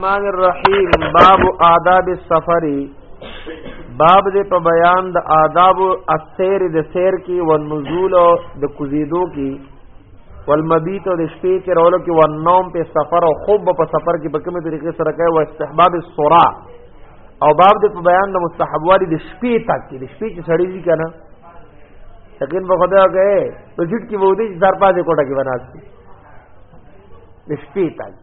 الرحمن الرحیم باب آداب السفر باب دې په بیان د آداب السیر د سیر کې او نزول او د کوزیدو کې والمبیت او د شپې کې رولو کې او نوم په سفر او خوب په سفر کې په کومه طریقې سره کوي او استحباب السرا او باب دې په بیان د مستحب والی د شپې تک کې د شپې چې سړی دي کنه یقین په خدای هغه په جټ کې وودي چې زار پاتې کوټه کې بناسي د شپې تک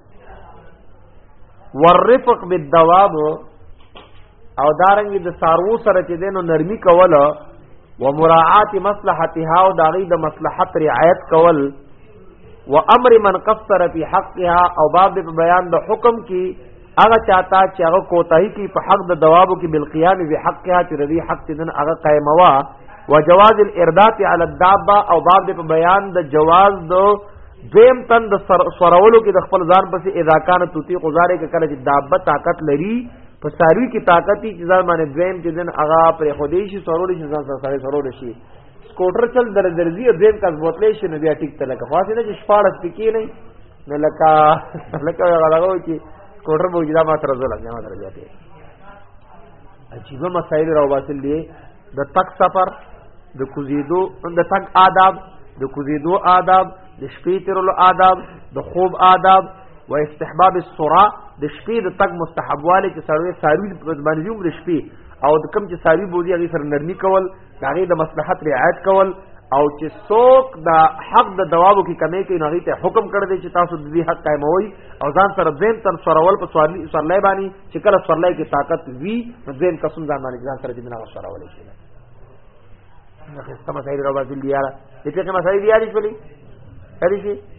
والرفق بالدواب او دارنګ د سارو سره چې دینو نرمي کول و مراعات مصلحتها او داغي د مصلحت رعایت کول و امر من قصر فی حقها او باب په بیان د حکم کې هغه چاته چې هغه کوتاهی کې په حق د دوابو کې بالقیام به حقها چې ردی حق دن هغه قائموا و جواز الاردات علی الدابه او باب په بیان د جواز د دویم تن د سورولو کې د خپل ځان پسې اذا کان توتی غزارې کې کله چې دابه طاقت لري په ساروی کې طاقت یې چې ځان باندې دویم چې دن هغه پر خودي شي سورول شي ځان سره سره سورول شي سکوټر چل در درځي دویم کس بوتلې شي نو بیا ټیک تلکه خاص نه چې شپاړس پکې نه نو لکه لکه هغه لګو چې سکوټر بوجدا ما سره زول نه ما سره ځاتې عجیبه مسائل راوباسل دي د تک سفر د کوزیدو د تک آداب د کوزیدو آداب د شپې تیرلو آداب د خوب آداب و استحباب السرا د شپې د تک مستحبواله چې سړی ساروی په باندې د شپې او د کم چې ساروی بوزي هغه سره نرمي کول داغي د مصلحت رعایت کول او چې څوک د حق د دوابو کې کمی کوي نو ته حکم کړی دی چې تاسو د دې حق قائموي او ځان سره زم تر سرول په سوالي سرلای باندې چې کله سرلای کې طاقت وي نو زم قسم ځان باندې ځان سره جناب سرول شي نو خسته مسائل راو باندې دی یاره دې ته مسائل دی یاره شولې هرې شي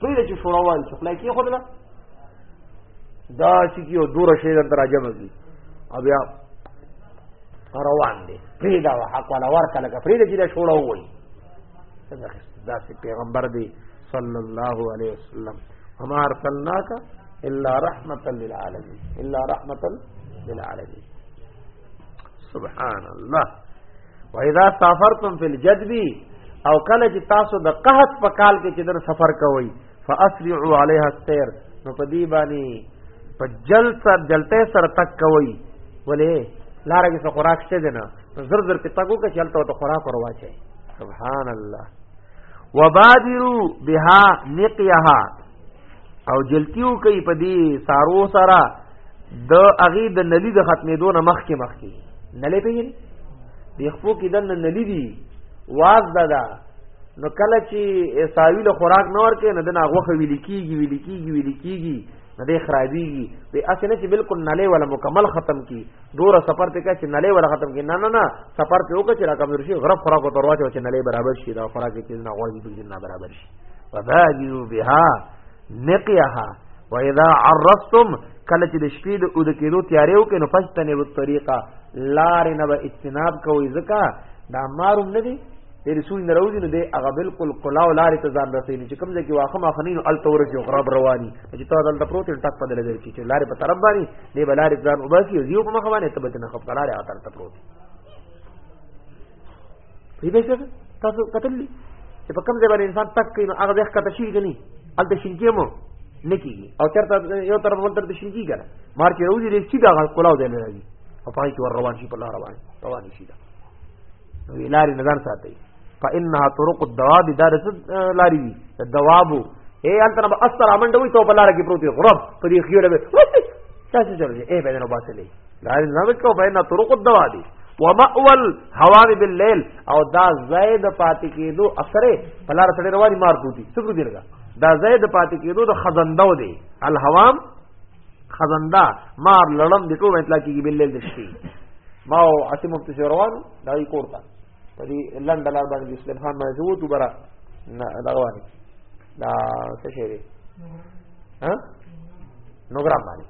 پرې چې شورا وایي چې خلای کې خدای دا چې یو دوره شی در درجه مګي او بیا روان دي پرې دا حق ولا ورکه لکه پرې چې دا شورا وایي څنګه دا چې پیغمبر دی صلی الله علیه وسلم وما ارسلناک الا رحمتا للعالمین الا رحمتا للعالمین سبحان الله و اذا سافرتم فی الجدب او کله چې تاسو د قحط په کال کې چې در سفر کوئ فاسرعوا علیها السیر نو په دې باندې په جل سر جلته سر تک کوئ ولې لار کې څه خوراک شته دینه زر زر کې تکو کې چلته ته خوراک وروا چي سبحان الله وبادروا بها نقيها او جلتیو کوي په دې سارو سره د اغي د نلی د ختمېدو نه مخ کې مخ کې نلې پیږي د خپو کې د نلی دی واز ددا نو کله چې ساوی له خوراک نور کې نه د ناغوخه ویل کیږي ویل کیږي ویل کیږي نه دی خرابېږي به اسنه چې بالکل نلې ولا مکمل ختم کی دوره سفر ته کې چې نلې ولا ختم کی نه نه نه سفر ته وکړي چې راکم شي غرب خوراک او ترواچو چې نلې برابر شي دا خوراک کې نه غوړي به نه برابر شي فبادروا بها نقيها واذا عرفتم کله چې د شپې د اود کېدو تیارې وکړي نو پښتنې و طریقه لارې نه به اجتناب کوي ځکه دا ماروم نه دي د رسول نه راوځي نو د هغه بالکل کلاو لارې ته ځان رسېږي چې کوم ځای کې واخه ماخني نو ال تور کې خراب رواني چې تا دلته پروت ټک په دل کې چې لارې په طرف باندې دی بلارې ځان وباسي یو په مخ باندې ته به نه خپل لارې اثر ته پروت پیدا شوه تاسو کتلی چې په کوم ځای باندې انسان تک کوي نو هغه ځای کته شي کني الته شینکی مو نه کیږي او چرته یو طرف بل طرف شینکی کنه مار چې روزي دې سیدا کولاو دی نه راځي او پای کې ور روان شي په لار روان روان شي دا نو لارې نظر ساتي فانها طرق الدواب دا لارې دي دواب اے الته نو اثر امنډوي ته په لار کې پروت غرب په دې خيره به تاسو چلو اے به نو باسلې دا زمک او بین طرق الدوادی ومأول هوام بالليل او دا زید پاتې کېدو اثر پلار سره رواني مار دوی څو دیرګه دا زید پاتې کېدو د خزندو دی الهوام خزنده مار لړم د ټول اطلاق کېږي بالليل د شپې ما او عاصم مفتی روان دا یې کوړه په دې لنډه لار باندې اسلام خان باندې وو تو برا نه دا وایي دا څه شي دی ها نوګرام باندې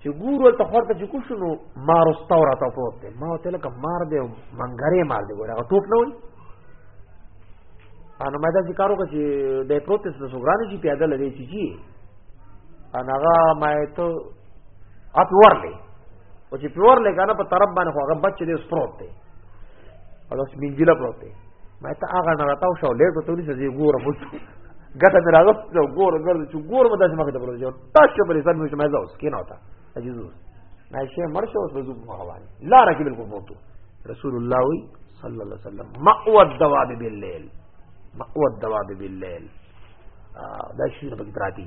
چې ګورو ته خورته چې کو شنو مار استوره ته پروت دی ما ته لکه مار دی منګره مار دی ګوره ټوپ نه وي انو مې دا ذکر وکړ چې د پروتست د سوګران چې پیاده لري چې جی انغه مې ته اپ ورلې او چې پیور لګا نه په طرف باندې خو هغه بچ دې سپروت دی او اوس مینځله پروت دی ما ته هغه نه راتاو شو لېټو ته ونیسه زه ګورم اوس ګټه مې راغله چې ګورم ګورم چې ګورم داسې مخ ته پروت دی تاسو په لسان مې شمه زاوس کې نه وتا عزیز ما شي مرشه اوس وځو په حواله لا راکې بالکل پروتو رسول الله وی صلی الله علیه وسلم مأو الدواب بالليل مأو الدواب بالليل دا شي په کې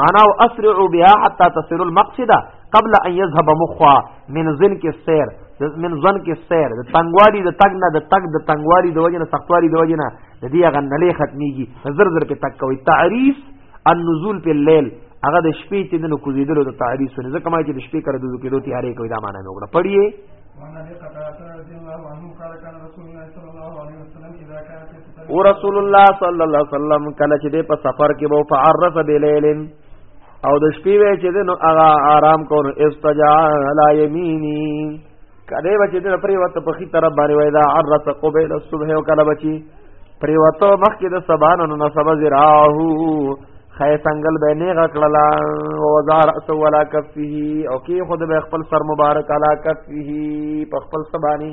معنا او اسرعوا بها حتى تصل المقصد قبل ان يذهب مخا من ذن کې سیر من ذن کې سیر د تنګوالي د تګ نه د تګ د تنګوالي د وجنه سختوالي د وجنه د دې هغه نلې ختميږي زر زر په تک کوي تعریف النزول په لیل هغه د شپې چې د کوزیدلو د تعریف سره ځکه ما چې د شپې کړه د ذکر دوه تیارې کوي دا معنی وګړه پڑھیه او رسول الله صلی الله علیه وسلم کله چې د په سفر کې وو فعرف بلیل او د شپې وې چې نو هغه آرام کو نو استجا علی یمینی کله بچی د پرې وته په خي طرف باندې وای دا عرس قبیل الصبح او کله بچی پرې وته مخ کې د سبان نو نصب زراهو خی سنگل به نه غکړلا او زار اس ولا کفه او کې خود به خپل سر مبارک علا کفه په خپل سبانی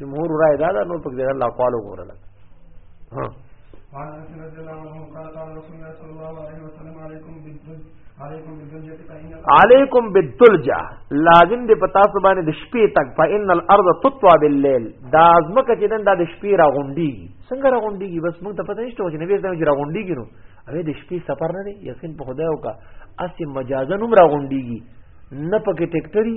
جمهور رائے دا دا نور پک دیر اللہ قوالو گورا لگ ہاں وعن انس رضي الله عنه قال قال رسول الله صلى الله عليه وسلم عليكم بالدلج عليكم بالدلج عليكم بالدلج لازم دې پتا سو باندې د شپې تک فإن الارض تطوى بالليل دا ازمکه چې نن دا د شپې را غونډي څنګه را غونډي بس موږ ته پته نشته چې نبی اسلام چې را غونډي نو اوی د شپې سفر نه دی یقین په خدای او کا اسی مجازن هم را غونډيږي نه پکې ټیکټری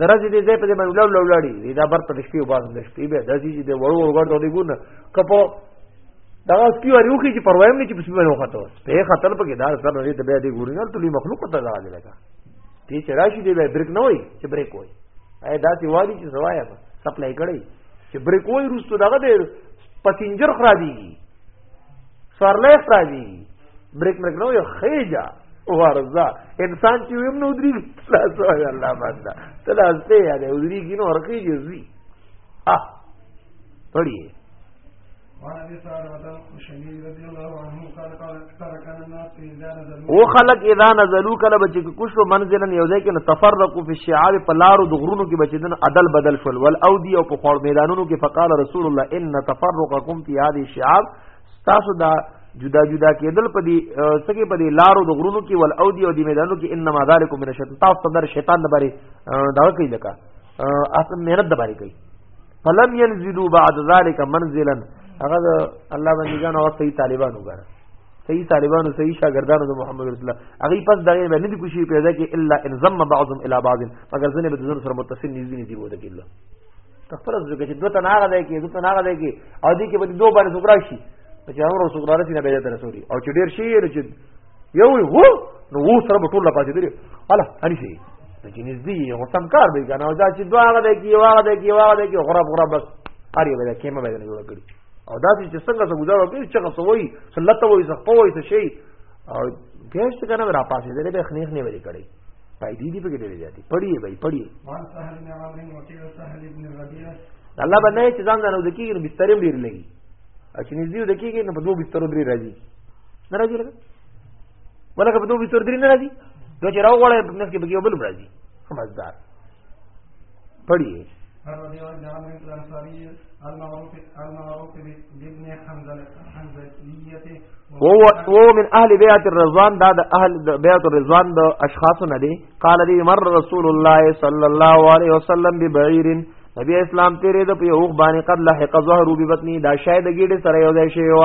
درځي دې دې په دې باندې لو لو لړی دې دا بر په شپې وباسم د شپې به دځي دې وړو وګړ ته ګور نه کپو دا اوس کی وریو کی چې پروايم نه چې پسې باندې وخته اوس په خطر په کې دا سر نه دې به دې ګور نه ټولي مخلوق ته ځا دې لگا دې چې راشي دې به بریک نه وای چې بریک وای اې دا چې واري چې سوایا سپلای کړی چې بریک وای روستو دغه دې پسنجر خرابېږي سوارلې پراوی بریک بریک نو یو خېجا ورزا انسان چې ویم نو دري لا سوال الله باندې تلا استه یاد ودري کې نو ورکی جزوی اه پڑھیے وعن ابي سعد رضي الله عنه قال قال تركنا الناس او خلق اذا نزلوا کله بچ کې کوشو منزلن یو ځای کې نو تفرقوا فی الشعاب په لارو د غرونو کې بچ دن عدل بدل شول ول او دی او په خور میدانونو کې فقال رسول الله ان تفرقکم فی هذه الشعاب تاسو دا جدا جدا کېدل په دې سګي په دې لارو د غرونو کې ول او دی او دی میدانونو کې انما ذالک من الشیطان تاسو در شیطان د بری دا کوي لکه اصل مهنت د باندې کوي فلم ينزلوا بعد ذلك منزلا هغه الله باندې ځان او صحیح طالبان وګره صحیح طالبانو صحیح شاګردانو د محمد رسول الله هغه پس دغه باندې د کوشي پیدا کې الا ان ضم بعضهم الى بعض مگر ځنه به ځنه سره متصل نږدې نږدې وو د کله تخفل از کې دوه تناغه دی کې دوه تناغه دی کې او دې کې به دوه باندې سوګرا شي چې امر سوګرا رسینه به درته رسوري او چې ډیر شي چې یو هو نو و سره به ټول لا پاتې درې اله اني شي ته چې نږدې یې هو سم کار به کنه او دا چې دوه هغه دی کې یو هغه دی کې یو هغه دی کې غراب غراب بس اړې به دا کېمه به نه جوړ کړي او دا چې څنګه څه گزار وکړي چې څه وایي سلته وایي څه پوي څه شي او پیش ته کنه را پاسې دې به خنیخ نه وری کړی پای دې دې په کې ډېر زیاتې پړی بھائی پړی الله باندې چې ځان ځانو دکې نو بسترې ډېر لګي اچ نږدې دکې نو په دوه بسترو ډېر راځي نه راځي لګا ولکه په دوه تور درې نه راځي دوه چې راو غواړي نس کې بګي بل راځي خمسدار پڑھیے رضي الله عنه الانصاري المعروف المعروف بابن حنزله حنزليه وهو من اهل بيعه الرضوان دا د اهل بيعه الرضوان د اشخاص نه دي قال لي مر رسول الله صلى الله عليه وسلم ببعير نبی اسلام تیرې د په یو باندې قد لحق ظهر ببطني دا شاید ګډه سره یو ځای شوی و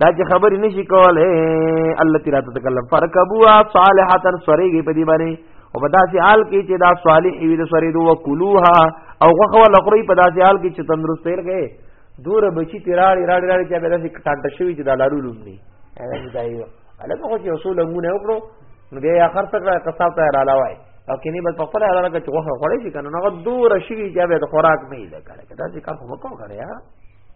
دا چې خبرې نشي کوله الله تعالی ته تکلم فرکبوا صالحا سوريږي په دې باندې او په داسې حال کې چې دا صالح وي د سورې دوه کلوها او غوخه ولا خوري په داسې حال کې چې تندرست رهي دور بچی تیراړي راړي راړي چې به داسې ټانټ شوی چې دا لارو لومني دا یو الګ خو چې اصول مونږ نه وکړو نو بیا یې اخر تک قصاب ته را لاوای او کینی بل په خپل حاله کې غوخه خوري چې کنه نو دور شي چې به د خوراک نه لګره دا چې کار خو وکړو کنه یا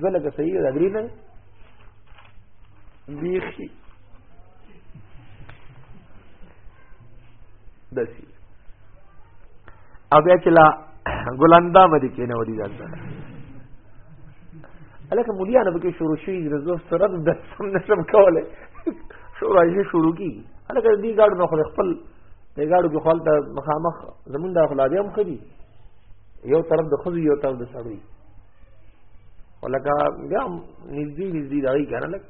دو لکه صحیح ده درې نه بیخي دسی او بیا چې لا ګلاندا باندې کې نه وړي ځان الکه مولیا نه بکې شروع شي د زو سره د سم نشم کوله شروع یې شروع کی الکه دې ګاډ نو خپل دې ګاډو کې خپل ته مخامخ زمونږ د خلابیا مخ دي یو طرف د خزي یو طرف د سړی ولکه بیا نږدې نږدې دا یې کنه لګ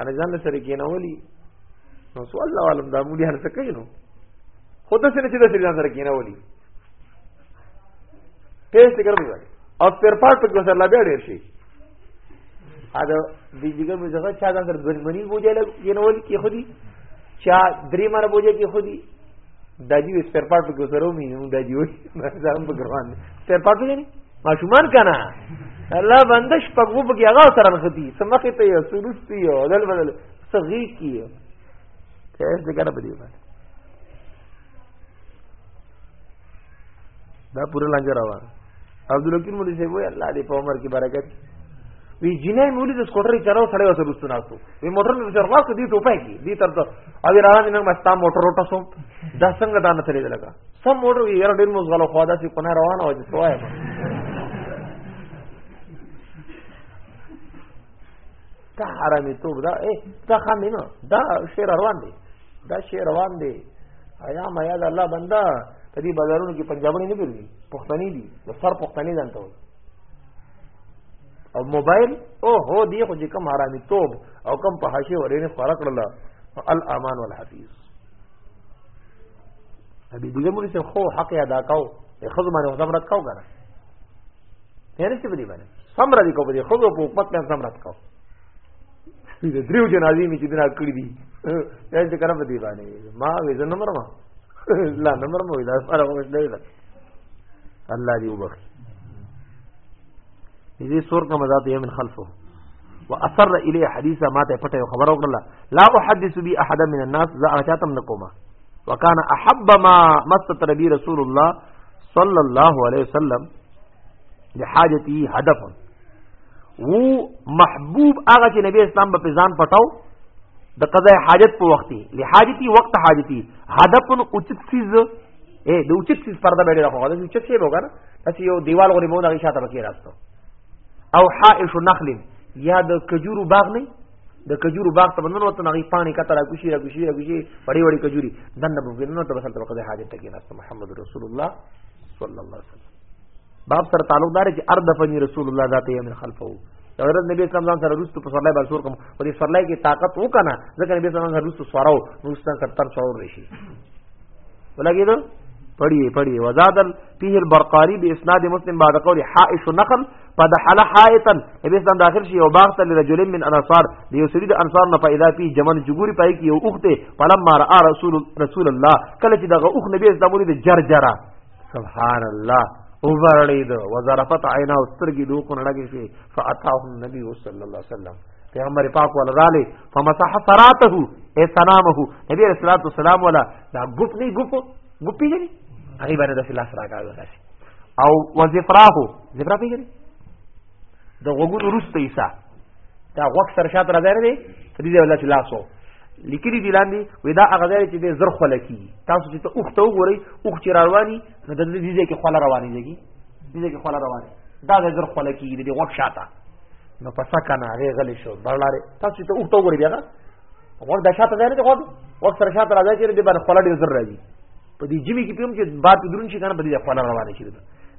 انا ځان سره کې نه ولي نو سو الله عالم دا مولي هر څه کوي نو خود سره چې د سری ځان سره کې نه ولي ټیسټ کړم دی او پر پات په ګسر لا بیا ډیر شي ا د دې جګر مې ځکه چا ځان سره دښمنی بوجه لګ کې نه ولي کې خودي چا درې مر بوجه کې خودي دا دی سپیر پارت کې سره ومي نو دا دی وي ځان په ګروان سپیر پارت نه ماشومان کنه الله بنده شپږو په کې هغه سره مختی سمخه ته یو سروستي یو دل بدل صغی کیو کیس دې کنه په دې باندې دا پوره لنګ راوه عبد الحکیم مولوی صاحب وی الله دې په عمر کې برکت وی جنې مولوی د سکوټر چلاو سړی وسه رسو ناستو وی موټر مې سره لاس دې ټوپه کې دې تر ته او روان نه مستا موټر وټه سو دا څنګه دانه تلې لګا سم موټر وی یاره ډېر مزغلو خو دا چې پنه روان او چې سوای ته حرامي توب دا اے ته خامې نه دا شی روان دی دا شی روان دی ایا ما یاد الله بندا په دې بازارونو کې پنجابي نه ګرځي پښتني دي د سر پښتني ځانته وي او موبایل او هو دی خو چې کم حرامي توب او کم په حاشي ورینه خورا کړل الامان والحفیظ ابي دې موږ څه خو حق ادا کاو خدمت او خدمت کاو کنه هر څه بدی باندې سمر دي کو بدی خو په حکومت نه سمر کو دې دریو جنازې می چې دنا کړی دي یان چې کنه بدی باندې ما وې زنه مرما لا نمبر مو دا سره وښه دی الله دې وبخي دې سور کا مزات یې من خلفه واثر الیه حدیثه ما ته پټه خبر وکړه لا احدث بی احد من الناس ذا اچاتم نکوما وکانا احب ما مست ربی رسول الله صلی الله علیه وسلم لحاجتی هدف وو محبوب هغه چې نبی اسلام په ځان پټاو د قضاء حاجت په وخت لحاجتی وقت حاجتی هدف اوچت چیز اے د اوچت چیز پرده بیره راخو دا اوچت شی وګره تاسو یو دیوال غوړي مو دا شاته پکې راستو او حائش نخل یا د کجورو باغ نه د کجورو باغ ته بندنو ته نغی پانی کته را کوشي را کوشي را کوشي وړي وړي کجوري دنه په بندنو ته بسل ته حاجت ته کېناست محمد رسول الله صلی الله علیه وسلم باب سره تعلق دار چې ارد فنی رسول الله ذات یې من خلفو د حضرت نبی اسلام ځان سره روستو په سرلای باندې سور کوم په دې سرلای کې طاقت وکنه ځکه نبی اسلام سره روستو سوارو روستان سره تر سوار رشي ولګیدل پڑھیے پڑھیے وزادل فيه البرقاري باسناد مسلم بعد قول حائش نخل فدحل حائطا نبی اسلام داخل شي او باغ ته لرجل من انصار دی یو سړي د انصار نه پیدا پی جمن جګوري پای کې یو اوخته فلما را رسول رسول الله کله چې دغه اوخ نبی اسلام ولید جرجرا سبحان الله وبرړید وزرفت عینا واسترګي دوه کو نړګي شي فاتاه النبي صلی الله علیه وسلم پیغمبر پاک ولا رالی فمسح فراته اے سلامه نبی رسول الله والسلام ولا دا ګپ نه ګپ ګپی نه هغه باندې د لاس راکاږي او وظفراه زفرا پیژنې د غوګونو روسته ایسا دا غوږ سره شاته راځي نه دی دې دې ولا چې لاسو لیکلي دي لاندې وې دا هغه ځای چې د زر خل کی تاسو چې ته اوخ ته وګورئ اوخ چې رواني نو د دې ځای کې خل رواني دی دې ځای کې خل رواني دا د زر خل کی دې غوږ شاته نو پسا کنه هغه غلې شو برلاره تاسو چې ته اوخ ته وګورئ بیا غوږ د شاته ځای نه دی غوږ سره شاته راځي چې دې باندې خل ډیر زر راځي په دې جمی کې کوم چې باد درون شي کنه په دې خپل روانه شي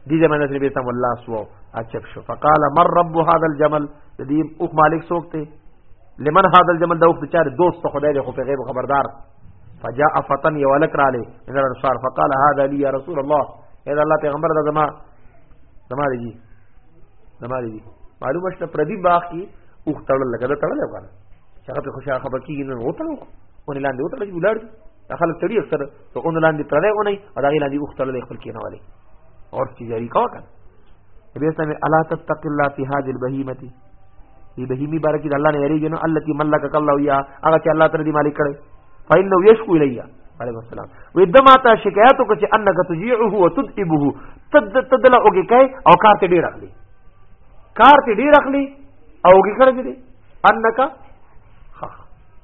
دې زمانه سره به تم الله سو اچب شو فقال من رب هذا الجمل دې او مالک سوکته لمن هذا الجمل دا وخت چار دوست خدای دې خو په غیب خبردار فجاء فتن یولک را لې ان الانصار فقال هذا لي يا رسول الله اذا الله پیغمبر دا زما زما دې زما دې معلومه شته پردی باغ کې اوختړل لګا دا تړل وکړه هغه په خوشاله خبر کیږي نو وته ونه لاندې وته لګي ولړ دا خلک تړي اکثر ته اون لاندې پردې اونې او دا غي لاندې اوخ تړلې خپل کېنه والے اور چیز یې کا وکړ نبی اسلام الا تتق الله فی هذه البهیمه دی بهیمی بارکی د الله نه یریږي نو التی ملکک الله یا هغه چې الله تعالی دی مالک کړي فإنه يشكو إلي عليه السلام ودما تا شکایت وکړه چې انک تجيعه وتدئبه تد تدل اوګه کوي او کار ته ډیر اخلي کار ته ډیر اخلي اوګه کړی دی انک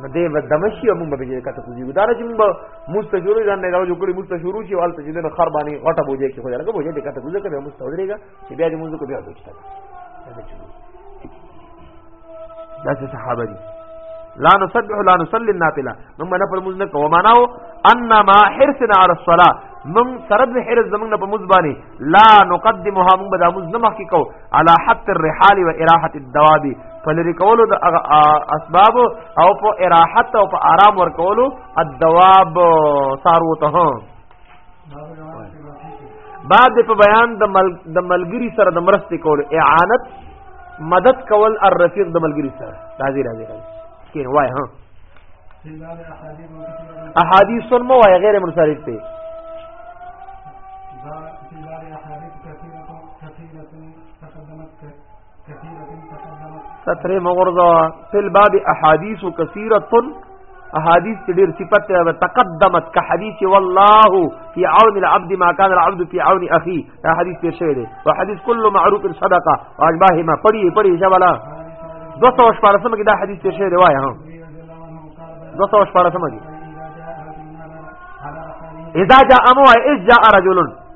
نو دې به دمشي موږ به بجې کته کوزي دا نه چې موږ مستجوري ځان نه راو جوړي مستشورو چې والته چې نه خر باندې غټه بوجه کې خو لګه بوجه دې کته کوزه کوي مستوريګا چې بیا دې موږ کو بیا دوچتا دا څه صحابه دي لا نسبح لا نصلي النافله موږ نه پر موږ نه کوو معناو ان ما حرصنا على الصلاه موږ سره د حرص زموږ نه په موږ باندې لا نقدمها موږ به د موږ نه مخکې کوو على حط الرحال و اراحت الدواب فلری کولو د اسباب او په اراحت او په آرام ور کولو الدواب سارو ته بعد په بیان د مل د ملګری سره د مرستې کول اعانت مدد کول الرفیق د ملګری سره راځي راځي راځي کین وای ها احادیث سن مو وای غیر منصرف ته ستر مغرضا فی الباب احادیث کثیرۃ احادیث چې ډیر صفت ته تقدمت که حدیث والله فی عون العبد ما کان العبد فی عون اخی دا حدیث تیر شوی دی او حدیث کل معروف صدقه او اشباه ما پڑھی پڑھی شوالا 214 کې دا حدیث تیر شوی دی وای ها 214 کې اذا جاء امو اذ جاء رجلن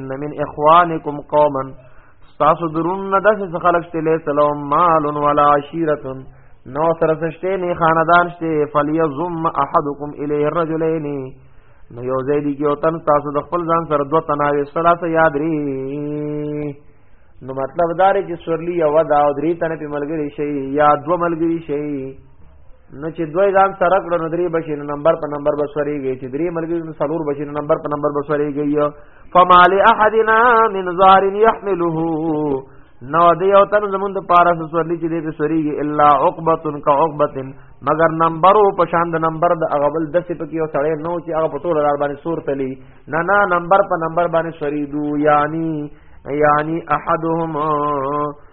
ان من اخوانکم قوما تاسو درون نه داسې خلک شته له سلام مال ولا عشیره نو سره سشته نه خاندان شته فلیزم احدکم الیه الرجلین نو یو ځای دی کې او تن تاسو د خپل ځان سره دوه تناوي سلاته یاد ری نو مطلب دا دی چې سورلی یو دا او درې تنه په ملګری شي یا دوه ملګری شي نو چې دوی ځان سره کړو نو درې بشي نو نمبر په نمبر بسوريږي چې درې ملګري نو څلور بشي نو نمبر په نمبر بسوريږي فما لاحدنا من زار يحمله نو دی او تن زمون د پارا سورلی چې دې سوريږي الا عقبه کا عقبه مگر نمبر او پشان د نمبر د اغبل د سپ کې او سړې نو چې هغه په ټول لار باندې سور تلی نه نه نمبر په نمبر باندې سوري دو یعنی یعنی احدهم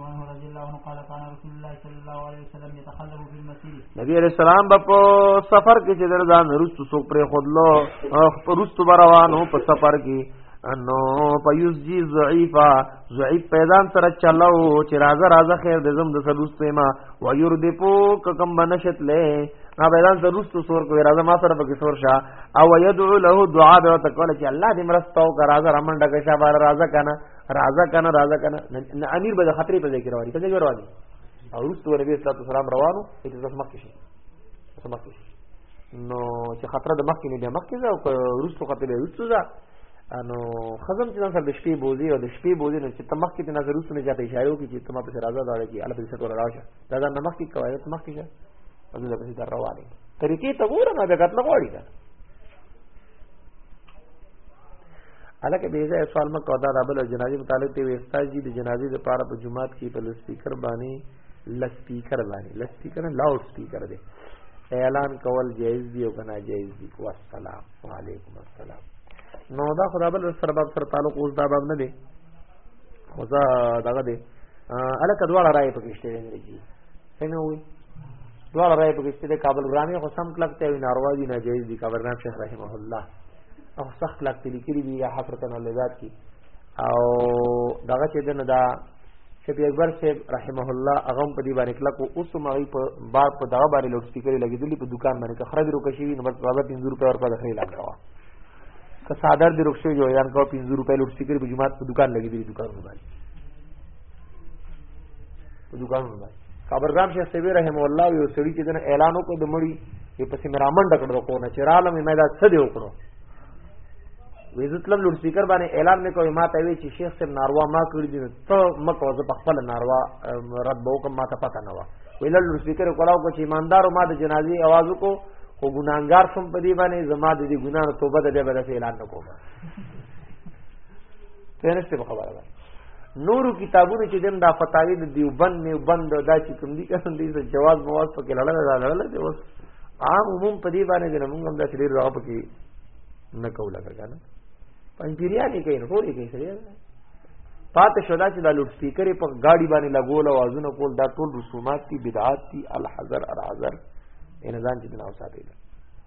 وعنه رضي الله عنه قال كان رسول الله صلى الله عليه وسلم يتخلف في المسير نبی عليه السلام په سفر کې چې درځان رست سو پر خودلو رست بروانو په سفر کې انو پيوس جي ضعيفا ضعيف پیدان سره چلو چې راځه راځه خیر د زم د سلوس پېما ويردپو ککم بنشت له ما پیدان سره رست سور کو راځه ما سره پکې سور شه او يدعو له دعا به تکول چې الله دې مرستو کا راځه رمن ډکه شابه راځه کنه راځه کنه راځه کنه نه امیر به د خطرې په ځای کې رواني په ځای کې رواني او وروسته نبی صلی الله علیه وسلم روانو چې تاسو مخکې شئ تاسو مخکې شئ نو چې خطر د مخکې نه بیا مخکې ځه او وروسته خطر بیا وروسته ځه نو خزم چې سره د شپې بوزي او د شپې بوزي نو چې ته مخکې ته نظر وسونه چې ته اشاره وکړي چې ته ما پسې راځه دا چې الله دې ستوره راشه دا دا نمخ کې کوي ته مخکې شه او زه به دې روانه طریقې ته ګورم دا غت نه غواړي الکه به ځای سوال مکو دا دبل جنازي متعلق دی استاد جی د جنازي د پاره په جمعات کې په لسپیکر باندې لسپیکر باندې لسپیکر لاوډ سپیکر دی اعلان کول جایز دی او کنه جایز دی کو السلام علیکم السلام نو دا خدا بل سره باب سره تعلق اوس دا باب نه دی خو دا دغه دی الکه دواړه راي پکې شته دی څنګه وي دواړه راي په کې د کابل ګرامي خو سم کلک ته ناروا دي ناجایز دي کابل ګرام شیخ رحمه الله او سخت کلک ته لیکلي دي یا حفرتن اللذات کې او دغه چې دنه دا شفیع اکبر صاحب رحمه الله هغه په دې باندې کلک او اوس مغي په بار په دغه باندې لوډ سپیکر لګیدلی په دکان باندې که خرج روکه شي نو بس بابا 300 روپے ورکړه خري لا کړو که صادر دې روکشه جو یان کو 300 روپے لوډ سپیکر په جمعه په دکان لګیدلی دکان باندې په دکانونو باندې کابرګام شیخ سیوی رحم الله یو سړي چې دنه اعلان وکړ د مړي یو پسې مرامن ډکړو کو نه چراله مې دا څه دی وکړو ویزتلم لوډ سپیکر باندې اعلان مې کوي ما ته وی چې شیخ صاحب ناروا ما کړی دي ته مکو زه په خپل ناروا رد به وکم ما ته پته نه و ویل لوډ سپیکر کولاو کو چې ایماندارو ما د جنازي आवाज کو خو ګناګار سم په دی باندې زما د دې ګنا توبه د دې بدله اعلان نکوم ترسته خبره نورو کتابونو چې دیم دا فتاوی د دیوبند نیوبند دا چې کوم دي کوم دي جواز مواز پکې لړل دا لړل دی اوس عام عموم په دې باندې د موږ هم دا چې ډیر راغ پکې نه کوله کنه پنځیریا کې کوي نو ټول کې سړي پات شودا چې دا لوډ سپیکر په گاډي باندې لګول او ازونه کول دا ټول رسومات دي بدعات دي الحذر الحذر ان ځان چې بنا وساتي